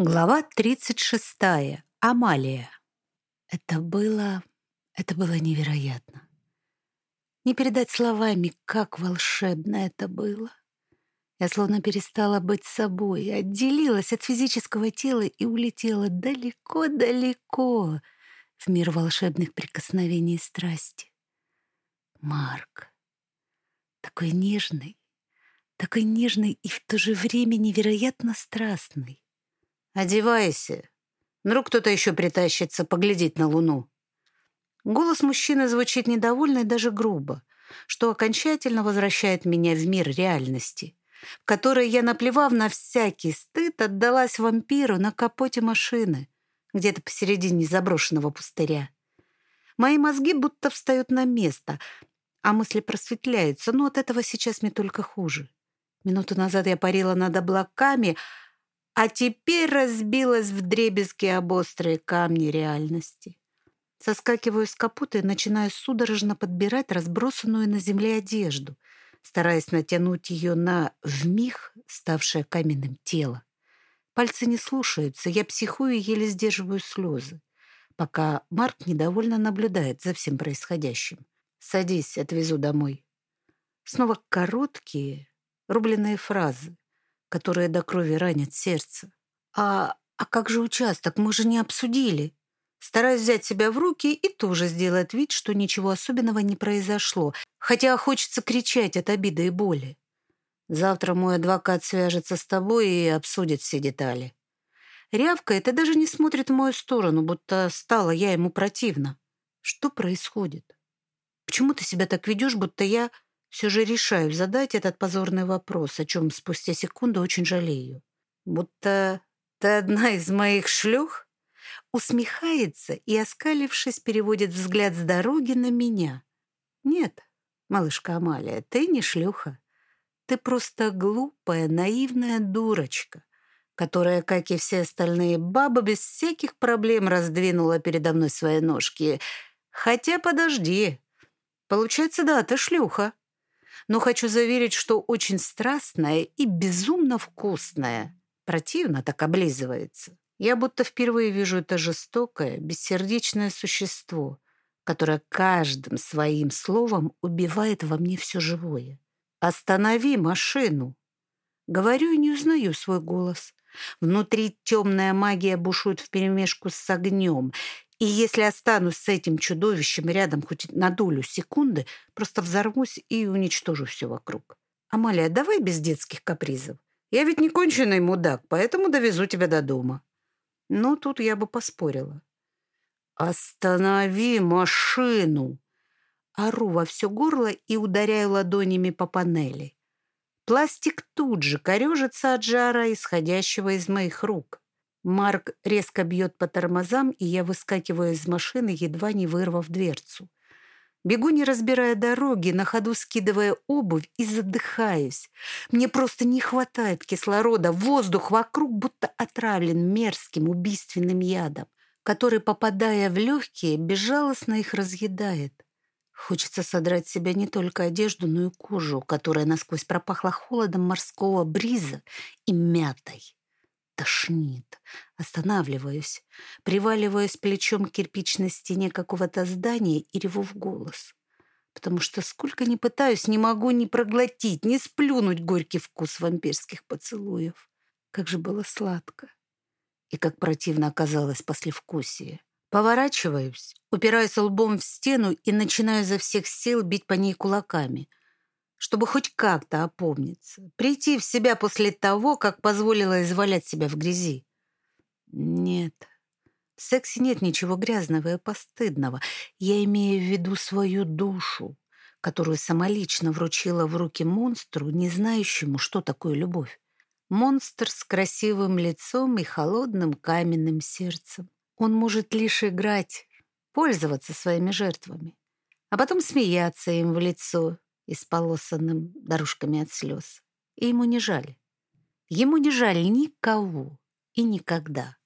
Глава 36. Амалия. Это было... это было невероятно. Не передать словами, как волшебно это было. Я словно перестала быть собой, отделилась от физического тела и улетела далеко-далеко в мир волшебных прикосновений и страсти. Марк. Такой нежный, такой нежный и в то же время невероятно страстный. «Одевайся. Вдруг кто-то еще притащится поглядеть на луну». Голос мужчины звучит недовольно и даже грубо, что окончательно возвращает меня в мир реальности, в которой я, наплевав на всякий стыд, отдалась вампиру на капоте машины, где-то посередине заброшенного пустыря. Мои мозги будто встают на место, а мысли просветляются, но от этого сейчас мне только хуже. Минуту назад я парила над облаками, а теперь разбилась в дребезги об острые камни реальности. Соскакиваю с капота и начинаю судорожно подбирать разбросанную на земле одежду, стараясь натянуть ее на вмиг ставшее каменным тело. Пальцы не слушаются, я психую и еле сдерживаю слезы, пока Марк недовольно наблюдает за всем происходящим. «Садись, отвезу домой». Снова короткие, рубленные фразы, которые до крови ранят сердце. «А, а как же участок? Мы же не обсудили». Стараюсь взять себя в руки и тоже сделать вид, что ничего особенного не произошло, хотя хочется кричать от обиды и боли. Завтра мой адвокат свяжется с тобой и обсудит все детали. Рявка это даже не смотрит в мою сторону, будто стала я ему противна. Что происходит? Почему ты себя так ведешь, будто я все же решаю задать этот позорный вопрос, о чем спустя секунду очень жалею. Будто ты одна из моих шлюх? Усмехается и, оскалившись, переводит взгляд с дороги на меня. Нет, малышка Амалия, ты не шлюха. Ты просто глупая, наивная дурочка, которая, как и все остальные бабы, без всяких проблем раздвинула передо мной свои ножки. Хотя подожди. Получается, да, ты шлюха но хочу заверить, что очень страстная и безумно вкусная. Противно так облизывается. Я будто впервые вижу это жестокое, бессердечное существо, которое каждым своим словом убивает во мне все живое. «Останови машину!» Говорю и не узнаю свой голос. Внутри темная магия бушует вперемешку с огнем, и если останусь с этим чудовищем рядом хоть на долю секунды, просто взорвусь и уничтожу все вокруг. Амалия, давай без детских капризов. Я ведь не конченый мудак, поэтому довезу тебя до дома. Но тут я бы поспорила. «Останови машину!» Ору во все горло и ударяю ладонями по панели. Пластик тут же корежится от жара, исходящего из моих рук. Марк резко бьет по тормозам, и я выскакиваю из машины, едва не вырвав дверцу. Бегу, не разбирая дороги, на ходу скидывая обувь и задыхаюсь. Мне просто не хватает кислорода, воздух вокруг будто отравлен мерзким убийственным ядом, который, попадая в легкие, безжалостно их разъедает. Хочется содрать с себя не только одежду, но и кожу, которая насквозь пропахла холодом морского бриза и мятой. Тошнит. Останавливаюсь, приваливаюсь плечом к кирпичной стене какого-то здания и реву в голос. Потому что сколько ни пытаюсь, не могу ни проглотить, ни сплюнуть горький вкус вампирских поцелуев. Как же было сладко. И как противно оказалось послевкусие. Поворачиваюсь, упираюсь лбом в стену и начинаю изо всех сил бить по ней кулаками — чтобы хоть как-то опомниться, прийти в себя после того, как позволила извалять себя в грязи. Нет, в сексе нет ничего грязного и постыдного. Я имею в виду свою душу, которую самолично вручила в руки монстру, не знающему, что такое любовь. Монстр с красивым лицом и холодным каменным сердцем. Он может лишь играть, пользоваться своими жертвами, а потом смеяться им в лицо исполосанным дорожками от слез. И ему не жаль. Ему не жаль никого и никогда.